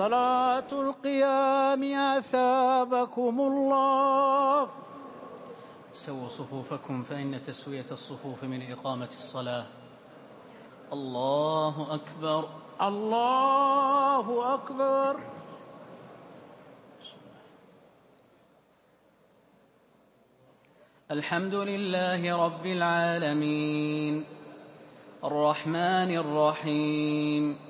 صلاة القيام أثابكم الله. سووا صفوفكم فإن تسوية الصفوف من إقامة الصلاة. الله أكبر. الله أكبر. الحمد لله رب العالمين. الرحمن الرحيم.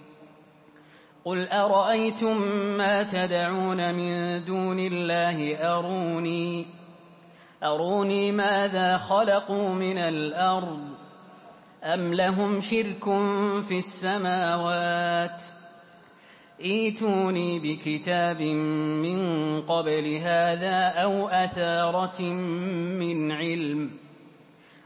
قل أرأيتم ما تدعون من دون الله أروني أروني ماذا خلقوا من الأرض أم لهم شرك في السماوات ايتوني بكتاب من قبل هذا أو أثارة من علم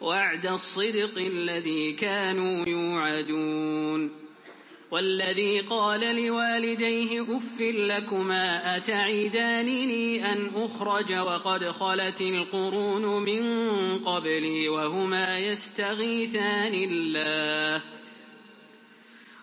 وعد الصدق الذي كانوا يوعدون والذي قال لوالديه أف لكما أتعيدانني أن أخرج وقد خلت القرون من قبلي وهما يستغيثان الله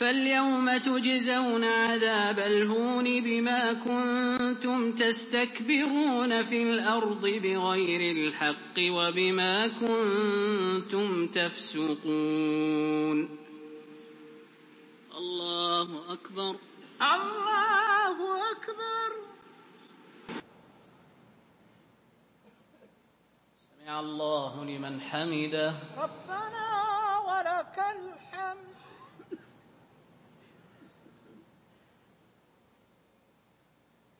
فاليوم تجزون عذاب الهون بما كنتم تستكبرون في الأرض بغير الحق وبما كنتم تفسقون. الله أكبر. الله أكبر. سمع الله لمن حمده. ربنا ولك الحمد.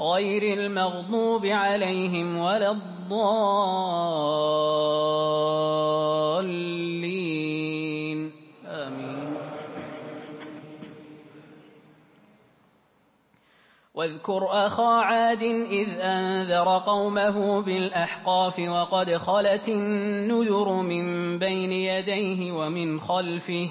غير المغضوب عليهم ولا الضالين. آمين. واذكر أخا عاد إذ أنذر قومه بالأحقاف وقد خلت النذر من بين يديه ومن خلفه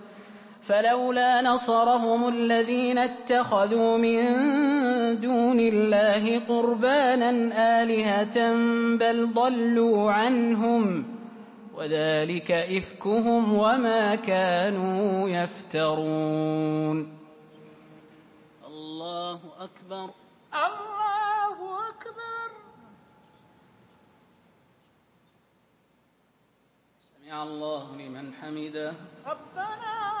فلولا نصرهم الذين اتخذوا من دون الله قربانا آلهة بل ضلوا عنهم وذلك إفكهم وما كانوا يفترون. الله أكبر. الله أكبر. سمع الله لمن حمده. ربنا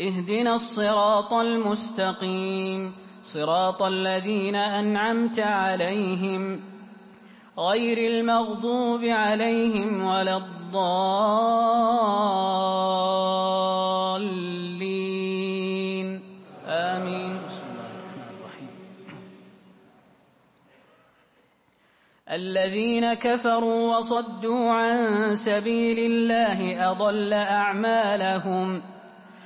اهدنا الصراط المستقيم. صراط الذين أنعمت عليهم. غير المغضوب عليهم ولا الضالين. آمين. الذين كفروا وصدوا عن سبيل الله أضل أعمالهم.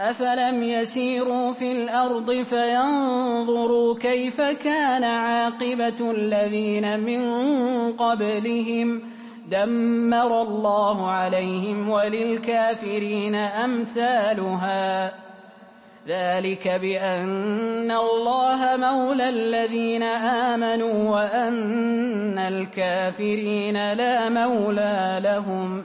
أفلم يسيروا في الأرض فينظروا كيف كان عاقبة الذين من قبلهم دمر الله عليهم وللكافرين أمثالها. ذلك بأن الله مولى الذين آمنوا وأن الكافرين لا مولى لهم.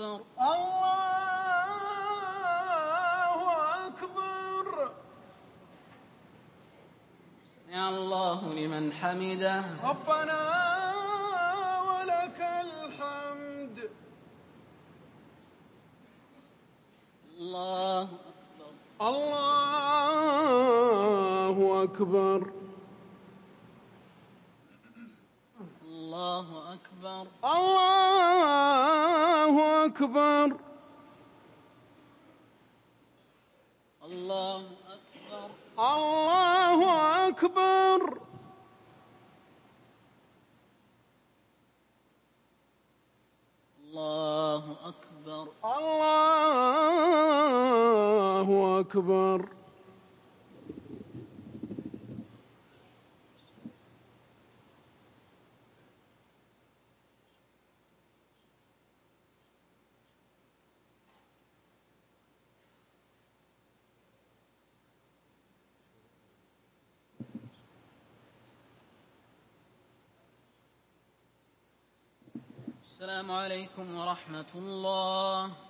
أكبر. الله أكبر. يا الله لمن حمده. ربنا ولك الحمد الله أكبر الله أكبر الله أكبر الله أكبر الله أكبر الله أكبر الله أكبر الله أكبر السلام عليكم ورحمة الله.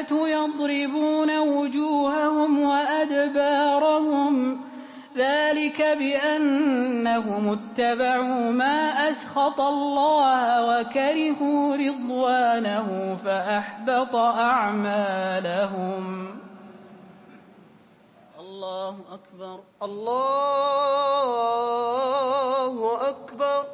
يضربون وجوههم وأدبارهم. ذلك بأنهم اتبعوا ما أسخط الله وكرهوا رضوانه فأحبط أعمالهم. الله أكبر. الله أكبر.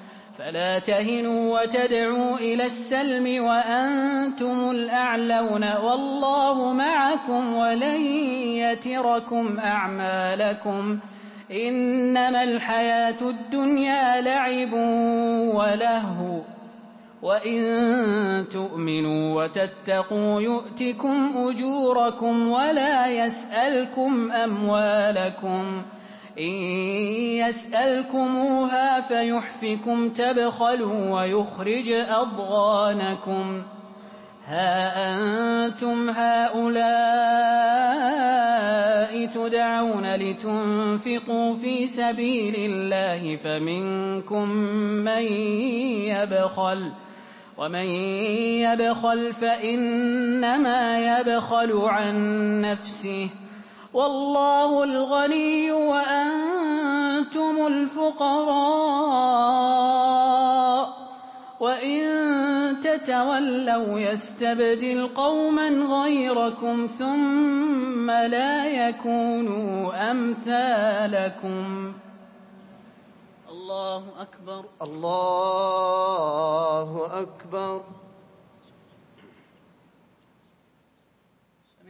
فلا تهنوا وتدعوا إلى السلم وأنتم الأعلون والله معكم ولن يتركم أعمالكم إنما الحياة الدنيا لعب ولهو وإن تؤمنوا وتتقوا يؤتكم أجوركم ولا يسألكم أموالكم إن يسألكموها فيحفكم تبخلوا ويخرج أضغانكم. ها أنتم هؤلاء تدعون لتنفقوا في سبيل الله فمنكم من يبخل. ومن يبخل فإنما يبخل عن نفسه. والله الغني وأنتم الفقراء. وإن تتولوا يستبدل قوما غيركم ثم لا يكونوا أمثالكم. الله أكبر. الله أكبر.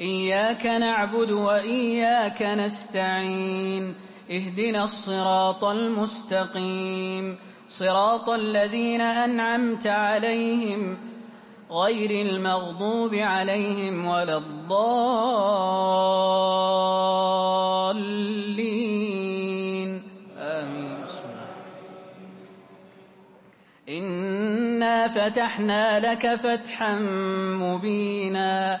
إياك نعبد وإياك نستعين. اهدنا الصراط المستقيم. صراط الذين أنعمت عليهم غير المغضوب عليهم ولا الضالين. آمين. إنا فتحنا لك فتحا مبينا.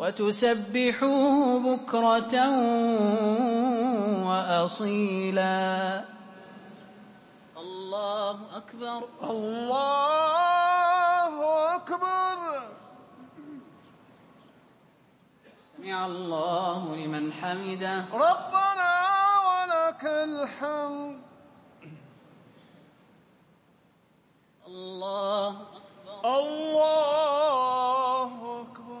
وتسبحوه بكرة وأصيلا. الله أكبر. الله أكبر. سمع الله لمن حمده. ربنا ولك الحمد. الله أكبر. الله أكبر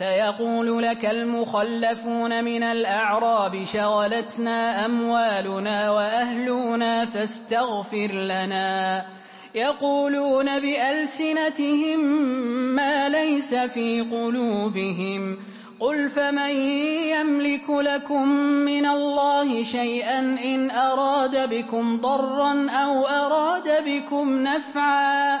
سيقول لك المخلفون من الأعراب شغلتنا أموالنا وأهلنا فاستغفر لنا. يقولون بألسنتهم ما ليس في قلوبهم. قل فمن يملك لكم من الله شيئا إن أراد بكم ضرا أو أراد بكم نفعا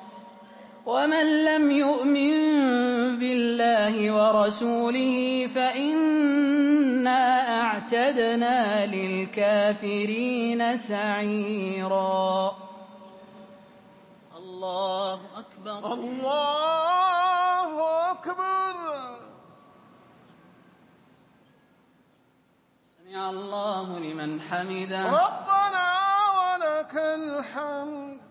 ومن لم يؤمن بالله ورسوله فإنا أعتدنا للكافرين سعيرا. الله أكبر. الله أكبر. سمع الله لمن حمده. ربنا ولك الحمد.